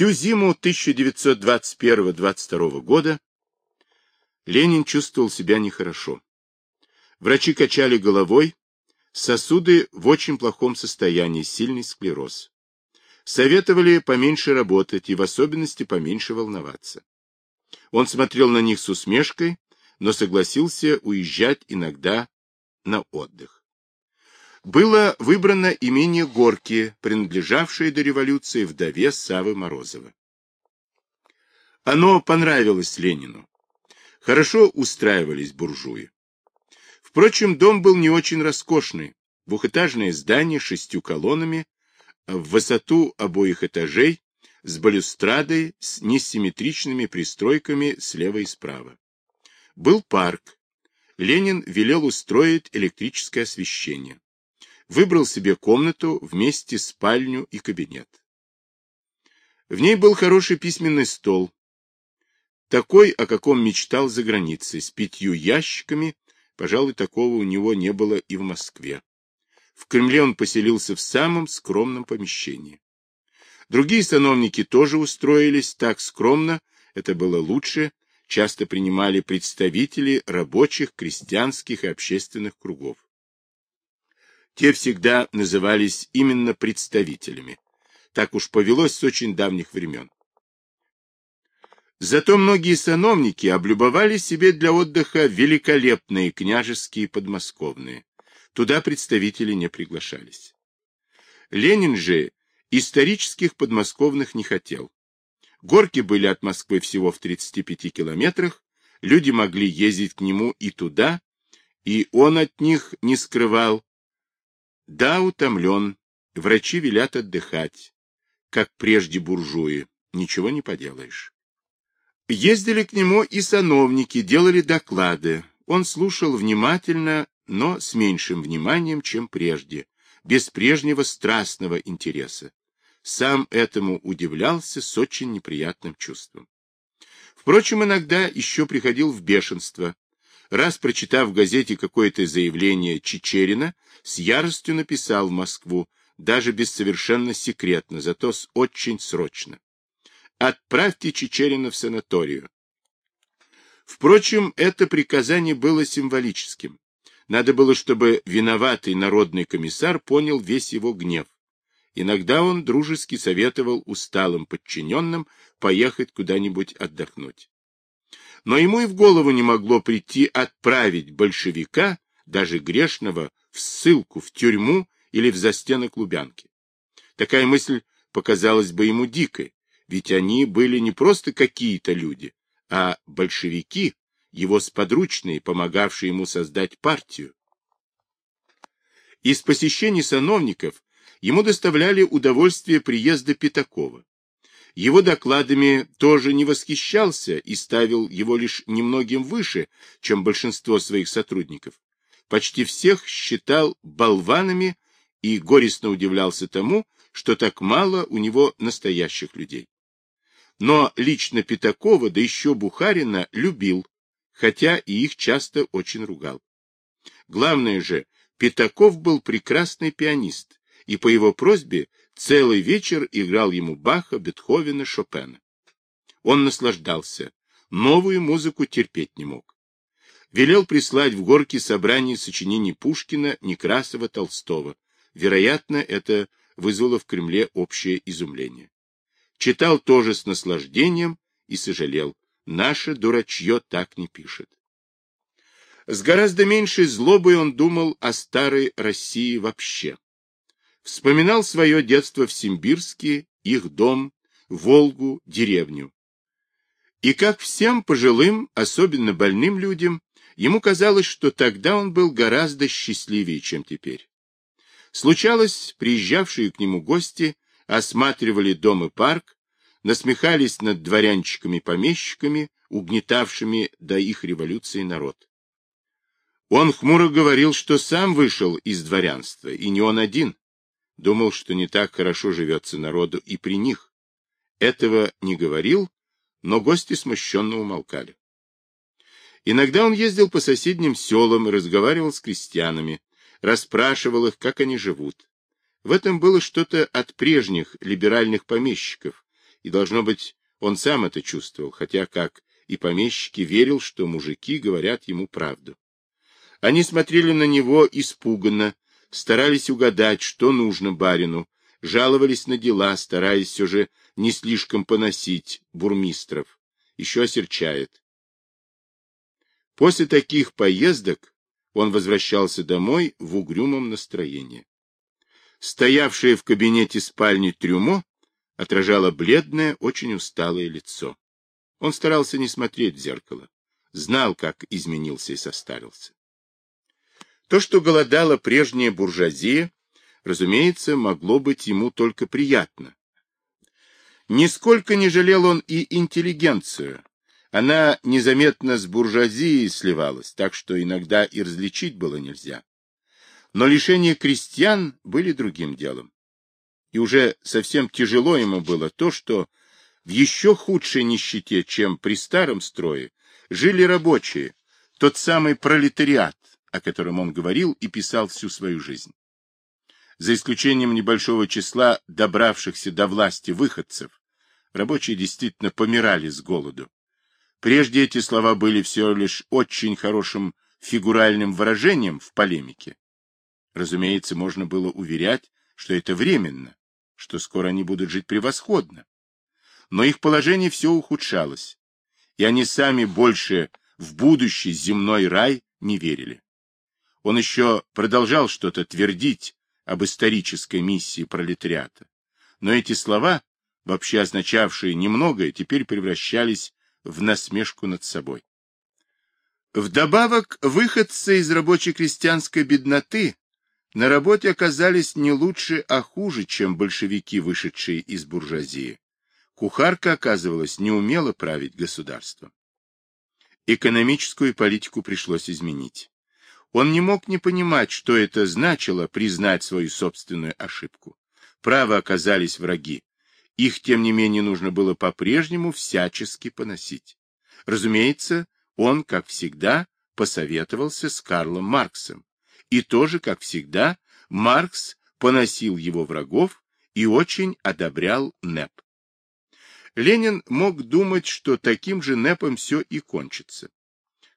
Всю зиму 1921-22 года Ленин чувствовал себя нехорошо. Врачи качали головой, сосуды в очень плохом состоянии, сильный склероз. Советовали поменьше работать и в особенности поменьше волноваться. Он смотрел на них с усмешкой, но согласился уезжать иногда на отдых. Было выбрано имение Горки, принадлежавшее до революции вдове Савы Морозова. Оно понравилось Ленину. Хорошо устраивались буржуи. Впрочем, дом был не очень роскошный. Двухэтажное здание с шестью колоннами, в высоту обоих этажей, с балюстрадой, с несимметричными пристройками слева и справа. Был парк. Ленин велел устроить электрическое освещение. Выбрал себе комнату вместе спальню и кабинет. В ней был хороший письменный стол, такой, о каком мечтал за границей, с пятью ящиками, пожалуй, такого у него не было и в Москве. В Кремле он поселился в самом скромном помещении. Другие сановники тоже устроились так скромно, это было лучше, часто принимали представители рабочих, крестьянских и общественных кругов. Те всегда назывались именно представителями. Так уж повелось с очень давних времен. Зато многие сановники облюбовали себе для отдыха великолепные княжеские подмосковные. Туда представители не приглашались. Ленин же исторических подмосковных не хотел. Горки были от Москвы всего в 35 километрах, люди могли ездить к нему и туда, и он от них не скрывал. Да, утомлен, врачи велят отдыхать, как прежде буржуи, ничего не поделаешь. Ездили к нему и сановники, делали доклады. Он слушал внимательно, но с меньшим вниманием, чем прежде, без прежнего страстного интереса. Сам этому удивлялся с очень неприятным чувством. Впрочем, иногда еще приходил в бешенство. Раз, прочитав в газете какое-то заявление Чечерина, с яростью написал в Москву, даже без совершенно секретно, зато с очень срочно. Отправьте Чечерина в санаторию. Впрочем, это приказание было символическим. Надо было, чтобы виноватый народный комиссар понял весь его гнев. Иногда он дружески советовал усталым подчиненным поехать куда-нибудь отдохнуть. Но ему и в голову не могло прийти отправить большевика, даже грешного, в ссылку, в тюрьму или в застенок Лубянки. Такая мысль показалась бы ему дикой, ведь они были не просто какие-то люди, а большевики, его сподручные, помогавшие ему создать партию. Из посещений сановников ему доставляли удовольствие приезда Пятакова. Его докладами тоже не восхищался и ставил его лишь немногим выше, чем большинство своих сотрудников. Почти всех считал болванами и горестно удивлялся тому, что так мало у него настоящих людей. Но лично Пятакова, да еще Бухарина, любил, хотя и их часто очень ругал. Главное же, Пятаков был прекрасный пианист, и по его просьбе целый вечер играл ему Баха, Бетховена, Шопена. Он наслаждался, новую музыку терпеть не мог. Велел прислать в горки собрание сочинений Пушкина, Некрасова, Толстого. Вероятно, это вызвало в Кремле общее изумление. Читал тоже с наслаждением и сожалел. Наше дурачье так не пишет. С гораздо меньшей злобой он думал о старой России вообще. Вспоминал свое детство в Симбирске, их дом, Волгу, деревню. И как всем пожилым, особенно больным людям, ему казалось, что тогда он был гораздо счастливее, чем теперь. Случалось, приезжавшие к нему гости осматривали дом и парк, насмехались над дворянчиками-помещиками, угнетавшими до их революции народ. Он хмуро говорил, что сам вышел из дворянства, и не он один. Думал, что не так хорошо живется народу и при них. Этого не говорил, но гости смущенно умолкали. Иногда он ездил по соседним селам и разговаривал с крестьянами, расспрашивал их, как они живут. В этом было что-то от прежних либеральных помещиков, и, должно быть, он сам это чувствовал, хотя, как и помещики, верил, что мужики говорят ему правду. Они смотрели на него испуганно, старались угадать, что нужно барину, жаловались на дела, стараясь все же не слишком поносить бурмистров. Еще осерчает. После таких поездок он возвращался домой в угрюмом настроении. Стоявшее в кабинете спальни трюмо отражало бледное, очень усталое лицо. Он старался не смотреть в зеркало, знал, как изменился и состарился. То, что голодала прежняя буржуазия, разумеется, могло быть ему только приятно. Нисколько не жалел он и интеллигенцию. Она незаметно с буржуазией сливалась, так что иногда и различить было нельзя. Но лишения крестьян были другим делом. И уже совсем тяжело ему было то, что в еще худшей нищете, чем при старом строе, жили рабочие, тот самый пролетариат, о котором он говорил и писал всю свою жизнь. За исключением небольшого числа добравшихся до власти выходцев, рабочие действительно помирали с голоду. Прежде эти слова были всего лишь очень хорошим фигуральным выражением в полемике. Разумеется, можно было уверять, что это временно, что скоро они будут жить превосходно. Но их положение все ухудшалось, и они сами больше в будущий земной рай не верили. Он еще продолжал что-то твердить об исторической миссии пролетариата. Но эти слова, вообще означавшие немногое, теперь превращались в насмешку над собой. Вдобавок, выходцы из рабоче-крестьянской бедноты на работе оказались не лучше, а хуже, чем большевики, вышедшие из буржуазии. Кухарка, оказывалась, не умела править государством. Экономическую политику пришлось изменить. Он не мог не понимать, что это значило признать свою собственную ошибку. Право оказались враги. Их, тем не менее, нужно было по-прежнему всячески поносить. Разумеется, он, как всегда, посоветовался с Карлом Марксом. И тоже, как всегда, Маркс поносил его врагов и очень одобрял НЭП. Ленин мог думать, что таким же НЭПом все и кончится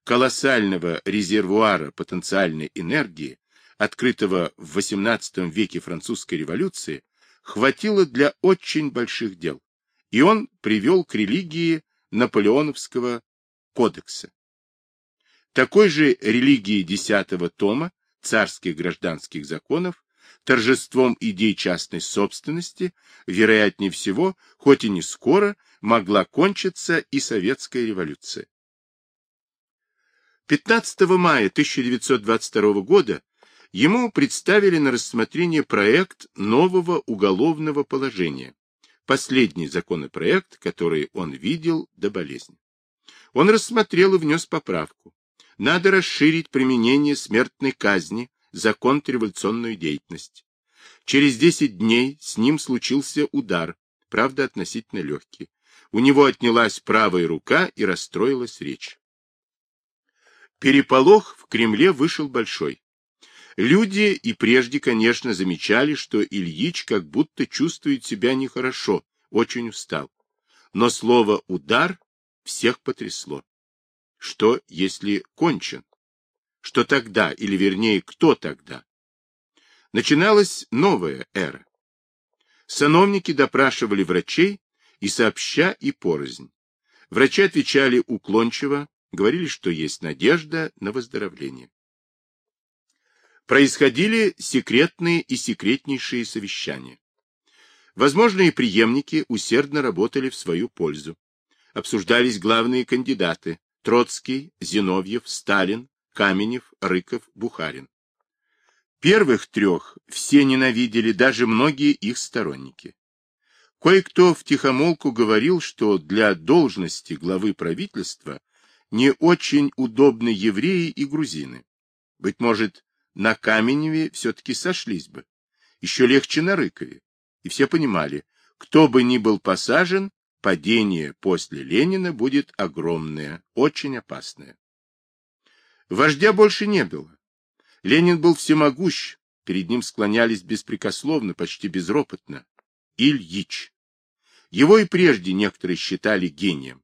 колоссального резервуара потенциальной энергии, открытого в XVIII веке французской революции, хватило для очень больших дел, и он привел к религии Наполеоновского кодекса. Такой же религии десятого тома царских гражданских законов, торжеством идей частной собственности, вероятнее всего, хоть и не скоро, могла кончиться и советская революция. 15 мая 1922 года ему представили на рассмотрение проект нового уголовного положения, последний законопроект, который он видел до болезни. Он рассмотрел и внес поправку. Надо расширить применение смертной казни за контрреволюционную деятельность. Через 10 дней с ним случился удар, правда относительно легкий. У него отнялась правая рука и расстроилась речь. Переполох в Кремле вышел большой. Люди и прежде, конечно, замечали, что Ильич как будто чувствует себя нехорошо, очень устал. Но слово «удар» всех потрясло. Что, если кончен? Что тогда, или вернее, кто тогда? Начиналась новая эра. Сановники допрашивали врачей и сообща, и порознь. Врачи отвечали уклончиво, говорили, что есть надежда на выздоровление. Происходили секретные и секретнейшие совещания. Возможные преемники усердно работали в свою пользу. Обсуждались главные кандидаты – Троцкий, Зиновьев, Сталин, Каменев, Рыков, Бухарин. Первых трех все ненавидели, даже многие их сторонники. Кое-кто втихомолку говорил, что для должности главы правительства не очень удобны евреи и грузины. Быть может, на Каменеве все-таки сошлись бы. Еще легче на Рыкове. И все понимали, кто бы ни был посажен, падение после Ленина будет огромное, очень опасное. Вождя больше не было. Ленин был всемогущ, перед ним склонялись беспрекословно, почти безропотно. Ильич. Его и прежде некоторые считали гением.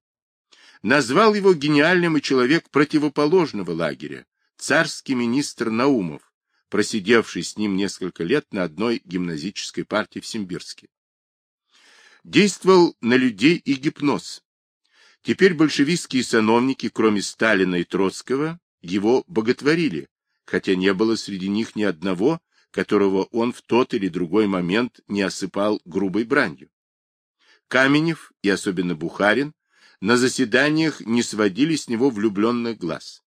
Назвал его гениальным и человек противоположного лагеря, царский министр Наумов, просидевший с ним несколько лет на одной гимназической партии в Симбирске. Действовал на людей и гипноз. Теперь большевистские сановники, кроме Сталина и Троцкого, его боготворили, хотя не было среди них ни одного, которого он в тот или другой момент не осыпал грубой бранью. Каменев и особенно Бухарин на заседаниях не сводили с него влюбленных глаз.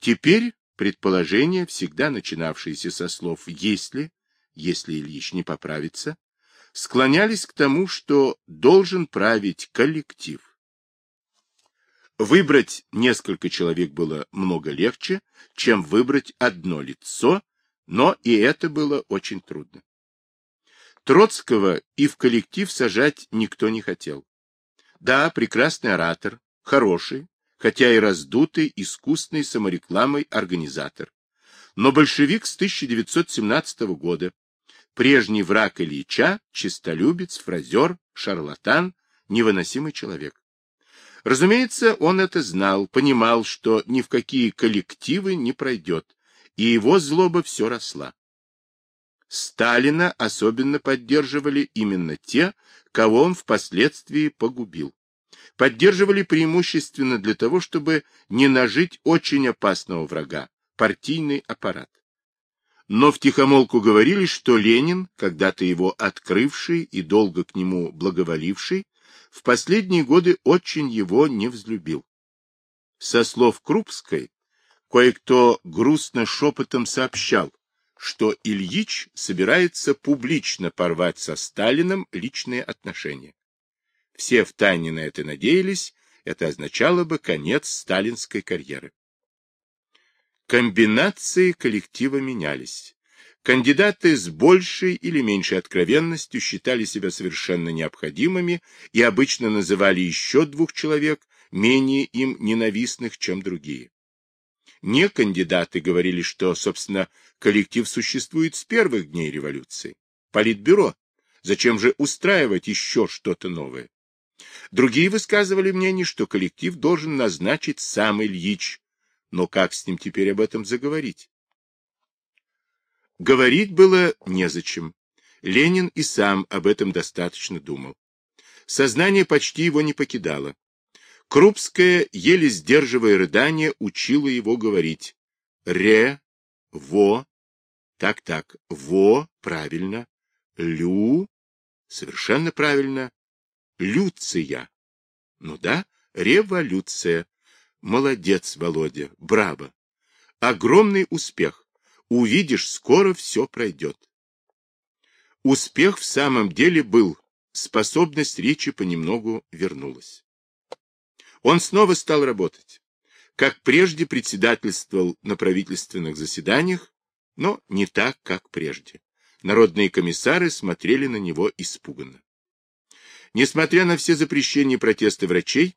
Теперь предположения, всегда начинавшиеся со слов «если», если Ильич не поправится, склонялись к тому, что должен править коллектив. Выбрать несколько человек было много легче, чем выбрать одно лицо, но и это было очень трудно. Троцкого и в коллектив сажать никто не хотел. Да, прекрасный оратор, хороший, хотя и раздутый, искусный саморекламой организатор. Но большевик с 1917 года, прежний враг Ильича, чистолюбец, фразер, шарлатан, невыносимый человек. Разумеется, он это знал, понимал, что ни в какие коллективы не пройдет, и его злоба все росла. Сталина особенно поддерживали именно те, кого он впоследствии погубил. Поддерживали преимущественно для того, чтобы не нажить очень опасного врага – партийный аппарат. Но втихомолку говорили, что Ленин, когда-то его открывший и долго к нему благоволивший, в последние годы очень его не взлюбил. Со слов Крупской, кое-кто грустно шепотом сообщал, что Ильич собирается публично порвать со Сталином личные отношения. Все втайне на это надеялись, это означало бы конец сталинской карьеры. Комбинации коллектива менялись. Кандидаты с большей или меньшей откровенностью считали себя совершенно необходимыми и обычно называли еще двух человек, менее им ненавистных, чем другие. Не кандидаты говорили, что, собственно, коллектив существует с первых дней революции. Политбюро. Зачем же устраивать еще что-то новое? Другие высказывали мнение, что коллектив должен назначить сам Ильич. Но как с ним теперь об этом заговорить? Говорить было незачем. Ленин и сам об этом достаточно думал. Сознание почти его не покидало. Крупская, еле сдерживая рыдание, учила его говорить. Ре, во, так-так, во, правильно, лю, совершенно правильно, люция. Ну да, революция. Молодец, Володя, браво. Огромный успех. Увидишь, скоро все пройдет. Успех в самом деле был, способность речи понемногу вернулась. Он снова стал работать. Как прежде председательствовал на правительственных заседаниях, но не так, как прежде. Народные комиссары смотрели на него испуганно. Несмотря на все запрещения и протесты врачей,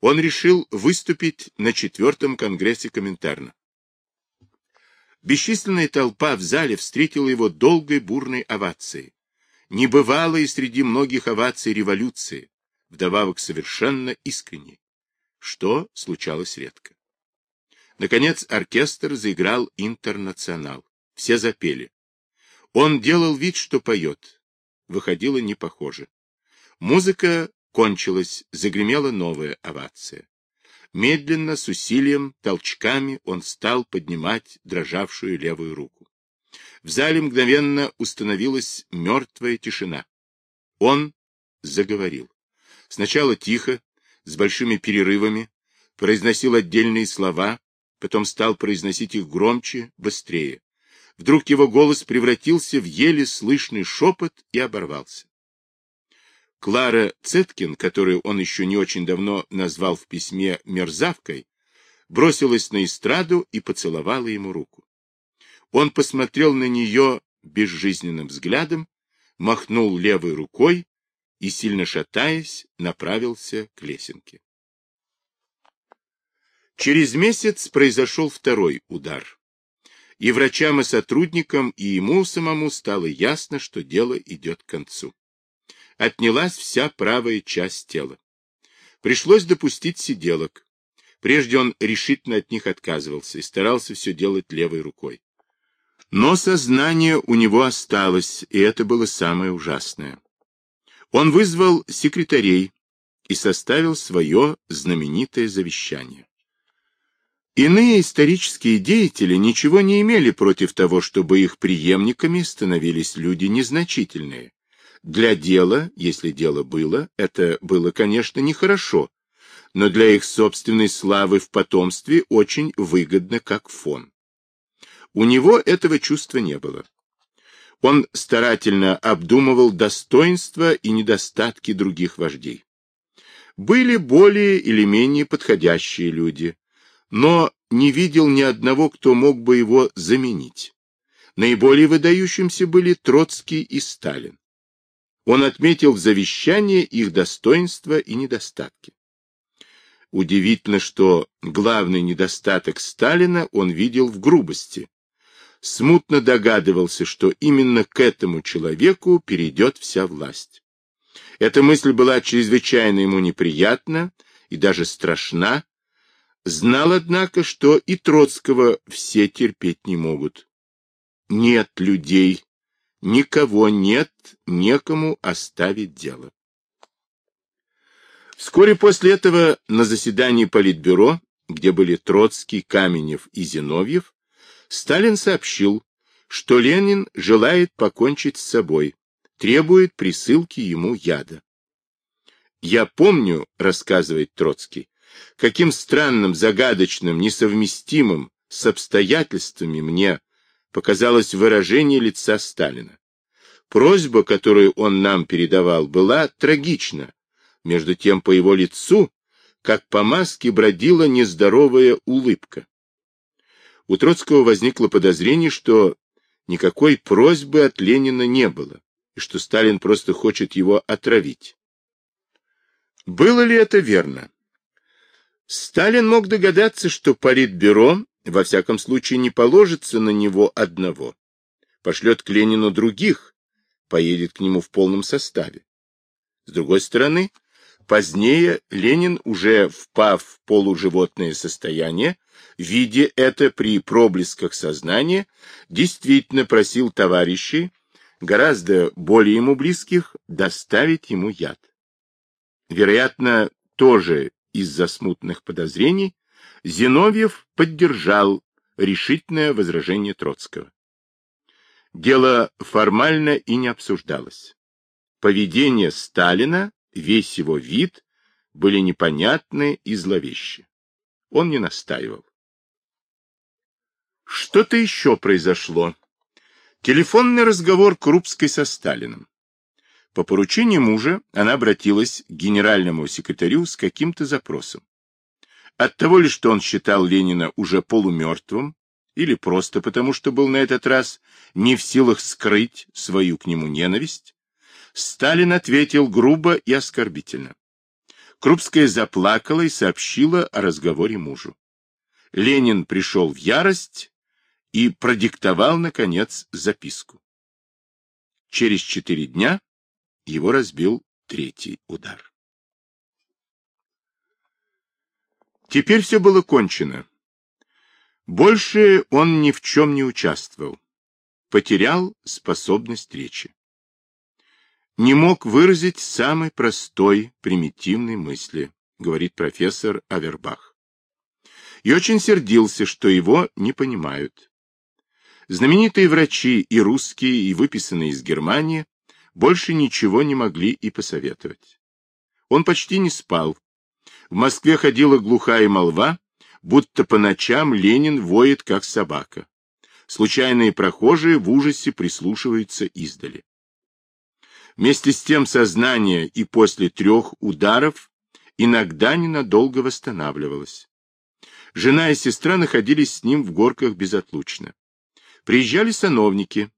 он решил выступить на четвертом конгрессе Коминтерна. Бесчисленная толпа в зале встретила его долгой бурной овацией. Небывалой среди многих оваций революции, вдобавок совершенно искренней что случалось редко. Наконец оркестр заиграл интернационал. Все запели. Он делал вид, что поет. Выходило не похоже. Музыка кончилась, загремела новая овация. Медленно, с усилием, толчками он стал поднимать дрожавшую левую руку. В зале мгновенно установилась мертвая тишина. Он заговорил. Сначала тихо, с большими перерывами, произносил отдельные слова, потом стал произносить их громче, быстрее. Вдруг его голос превратился в еле слышный шепот и оборвался. Клара Цеткин, которую он еще не очень давно назвал в письме «мерзавкой», бросилась на эстраду и поцеловала ему руку. Он посмотрел на нее безжизненным взглядом, махнул левой рукой и, сильно шатаясь, направился к лесенке. Через месяц произошел второй удар. И врачам и сотрудникам, и ему самому стало ясно, что дело идет к концу. отнялась вся правая часть тела. Пришлось допустить сиделок. Прежде он решительно от них отказывался и старался все делать левой рукой. Но сознание у него осталось, и это было самое ужасное. Он вызвал секретарей и составил свое знаменитое завещание. Иные исторические деятели ничего не имели против того, чтобы их преемниками становились люди незначительные. Для дела, если дело было, это было, конечно, нехорошо, но для их собственной славы в потомстве очень выгодно как фон. У него этого чувства не было. Он старательно обдумывал достоинства и недостатки других вождей. Были более или менее подходящие люди, но не видел ни одного, кто мог бы его заменить. Наиболее выдающимся были Троцкий и Сталин. Он отметил в завещании их достоинства и недостатки. Удивительно, что главный недостаток Сталина он видел в грубости. Смутно догадывался, что именно к этому человеку перейдет вся власть. Эта мысль была чрезвычайно ему неприятна и даже страшна. Знал, однако, что и Троцкого все терпеть не могут. Нет людей, никого нет, некому оставить дело. Вскоре после этого на заседании Политбюро, где были Троцкий, Каменев и Зиновьев, Сталин сообщил, что Ленин желает покончить с собой, требует присылки ему яда. «Я помню, — рассказывает Троцкий, — каким странным, загадочным, несовместимым с обстоятельствами мне показалось выражение лица Сталина. Просьба, которую он нам передавал, была трагична, между тем по его лицу, как по маске, бродила нездоровая улыбка. У Троцкого возникло подозрение, что никакой просьбы от Ленина не было, и что Сталин просто хочет его отравить. Было ли это верно? Сталин мог догадаться, что Политбюро, во всяком случае, не положится на него одного. Пошлет к Ленину других, поедет к нему в полном составе. С другой стороны, Позднее Ленин, уже впав в полуживотное состояние, видя это при проблесках сознания, действительно просил товарищей, гораздо более ему близких, доставить ему яд. Вероятно, тоже из-за смутных подозрений, Зиновьев поддержал решительное возражение Троцкого. Дело формально и не обсуждалось. Поведение Сталина весь его вид были непонятны и зловещи. Он не настаивал. Что-то еще произошло. Телефонный разговор Крупской со Сталиным. По поручению мужа она обратилась к генеральному секретарю с каким-то запросом. От того ли, что он считал Ленина уже полумертвым, или просто потому, что был на этот раз не в силах скрыть свою к нему ненависть, Сталин ответил грубо и оскорбительно. Крупская заплакала и сообщила о разговоре мужу. Ленин пришел в ярость и продиктовал, наконец, записку. Через четыре дня его разбил третий удар. Теперь все было кончено. Больше он ни в чем не участвовал. Потерял способность речи не мог выразить самой простой, примитивной мысли, говорит профессор Авербах. И очень сердился, что его не понимают. Знаменитые врачи и русские, и выписанные из Германии, больше ничего не могли и посоветовать. Он почти не спал. В Москве ходила глухая молва, будто по ночам Ленин воет, как собака. Случайные прохожие в ужасе прислушиваются издали. Вместе с тем сознание и после трех ударов иногда ненадолго восстанавливалось. Жена и сестра находились с ним в горках безотлучно. Приезжали сановники.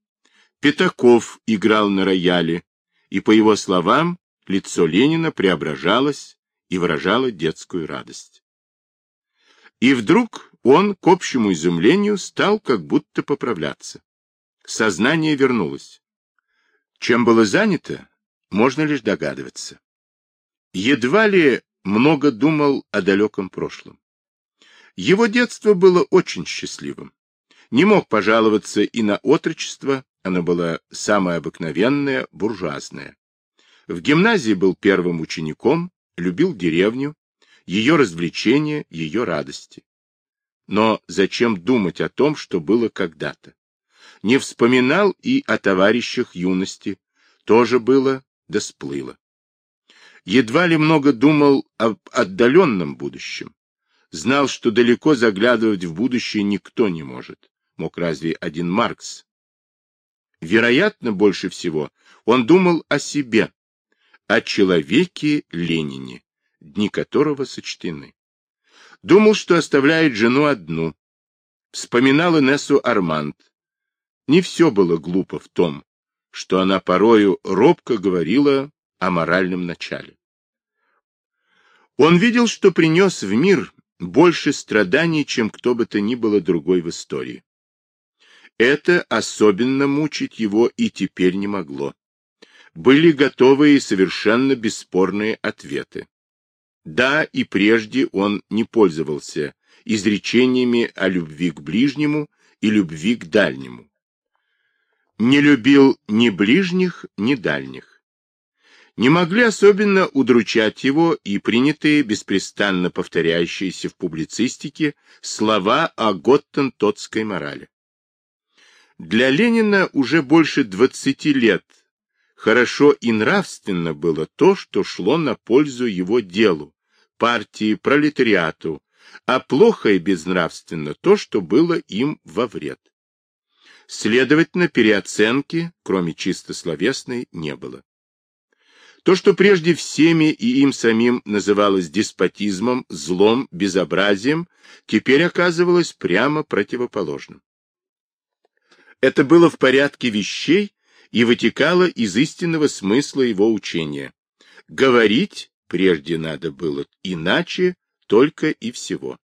Пятаков играл на рояле, и, по его словам, лицо Ленина преображалось и выражало детскую радость. И вдруг он, к общему изумлению, стал как будто поправляться. Сознание вернулось. Чем было занято? можно лишь догадываться. Едва ли много думал о далеком прошлом. Его детство было очень счастливым. Не мог пожаловаться и на отрочество, оно было самое обыкновенное, буржуазное. В гимназии был первым учеником, любил деревню, ее развлечения, ее радости. Но зачем думать о том, что было когда-то? Не вспоминал и о товарищах юности, тоже было, да сплыло. Едва ли много думал об отдаленном будущем. Знал, что далеко заглядывать в будущее никто не может. Мог разве один Маркс? Вероятно, больше всего он думал о себе, о человеке Ленине, дни которого сочтены. Думал, что оставляет жену одну. Вспоминал Инессу Арманд. Не все было глупо в том, что она порою робко говорила о моральном начале. Он видел, что принес в мир больше страданий, чем кто бы то ни было другой в истории. Это особенно мучить его и теперь не могло. Были готовые и совершенно бесспорные ответы. Да, и прежде он не пользовался изречениями о любви к ближнему и любви к дальнему. Не любил ни ближних, ни дальних. Не могли особенно удручать его и принятые, беспрестанно повторяющиеся в публицистике, слова о готтентотской морали. Для Ленина уже больше двадцати лет Хорошо и нравственно было то, что шло на пользу его делу, партии, пролетариату, а плохо и безнравственно то, что было им во вред. Следовательно, переоценки, кроме чисто словесной, не было. То, что прежде всеми и им самим называлось деспотизмом, злом, безобразием, теперь оказывалось прямо противоположным. Это было в порядке вещей, и вытекало из истинного смысла его учения. Говорить прежде надо было иначе, только и всего.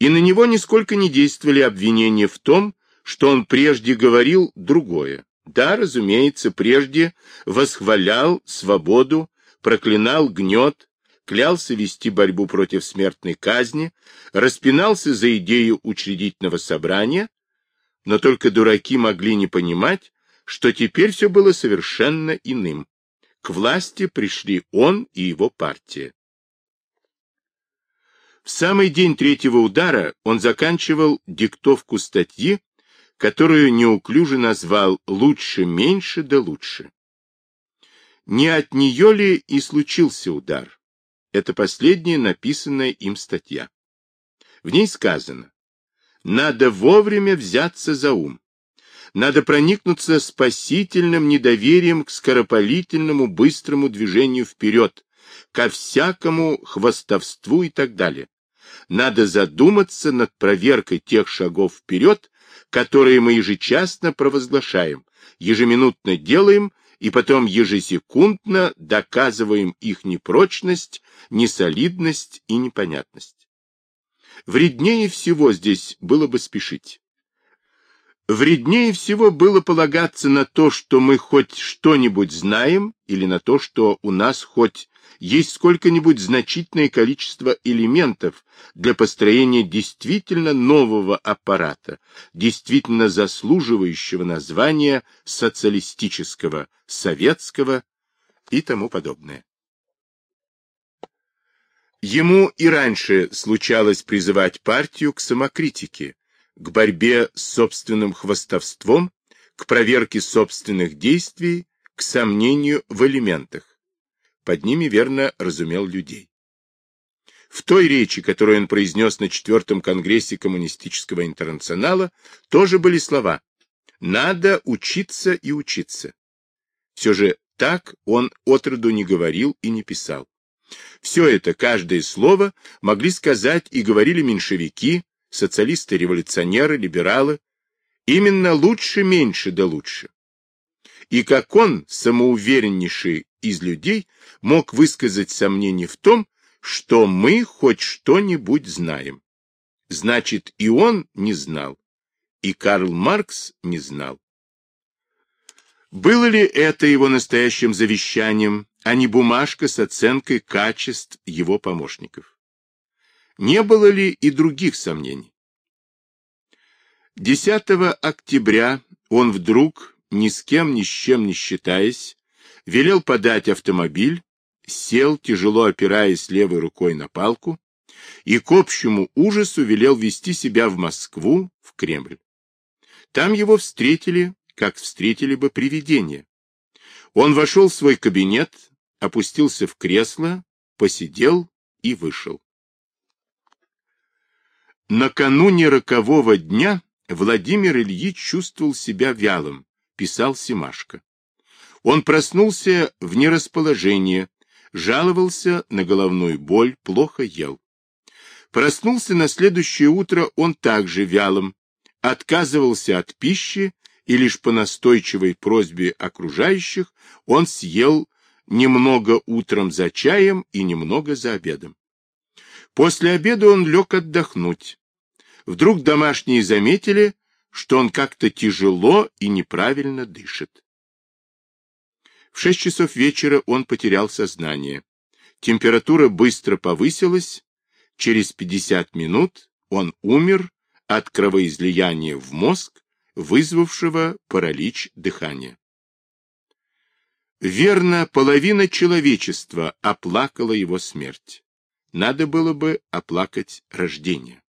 И на него нисколько не действовали обвинения в том, что он прежде говорил другое. Да, разумеется, прежде восхвалял свободу, проклинал гнет, клялся вести борьбу против смертной казни, распинался за идею учредительного собрания, но только дураки могли не понимать, что теперь все было совершенно иным. К власти пришли он и его партия. В самый день третьего удара он заканчивал диктовку статьи, которую неуклюже назвал «Лучше меньше да лучше». Не от нее ли и случился удар? Это последняя написанная им статья. В ней сказано надо вовремя взяться за ум. Надо проникнуться спасительным недоверием к скоропалительному быстрому движению вперед, ко всякому хвостовству и так далее. Надо задуматься над проверкой тех шагов вперед, которые мы ежечасно провозглашаем, ежеминутно делаем и потом ежесекундно доказываем их непрочность, несолидность и непонятность. Вреднее всего здесь было бы спешить. Вреднее всего было полагаться на то, что мы хоть что-нибудь знаем, или на то, что у нас хоть есть сколько-нибудь значительное количество элементов для построения действительно нового аппарата, действительно заслуживающего названия социалистического, советского и тому подобное. Ему и раньше случалось призывать партию к самокритике, к борьбе с собственным хвостовством, к проверке собственных действий, к сомнению в элементах. Под ними верно разумел людей. В той речи, которую он произнес на четвертом конгрессе коммунистического интернационала, тоже были слова «надо учиться и учиться». Все же так он отроду не говорил и не писал. Все это, каждое слово, могли сказать и говорили меньшевики, социалисты-революционеры, либералы. Именно лучше меньше да лучше. И как он, самоувереннейший из людей, мог высказать сомнение в том, что мы хоть что-нибудь знаем. Значит, и он не знал, и Карл Маркс не знал. Было ли это его настоящим завещанием, а не бумажка с оценкой качеств его помощников? Не было ли и других сомнений? 10 октября он вдруг, ни с кем, ни с чем не считаясь, велел подать автомобиль, сел, тяжело опираясь левой рукой на палку, и к общему ужасу велел вести себя в Москву, в Кремль. Там его встретили, как встретили бы привидение. Он вошел в свой кабинет, опустился в кресло, посидел и вышел. Накануне рокового дня Владимир Ильич чувствовал себя вялым, писал Семашко. Он проснулся в нерасположении, жаловался на головную боль, плохо ел. Проснулся на следующее утро он также вялым, отказывался от пищи, и лишь по настойчивой просьбе окружающих он съел немного утром за чаем и немного за обедом. После обеда он лег отдохнуть. Вдруг домашние заметили, что он как-то тяжело и неправильно дышит. В шесть часов вечера он потерял сознание. Температура быстро повысилась. Через 50 минут он умер от кровоизлияния в мозг, вызвавшего паралич дыхания. Верно, половина человечества оплакала его смерть. Надо было бы оплакать рождение.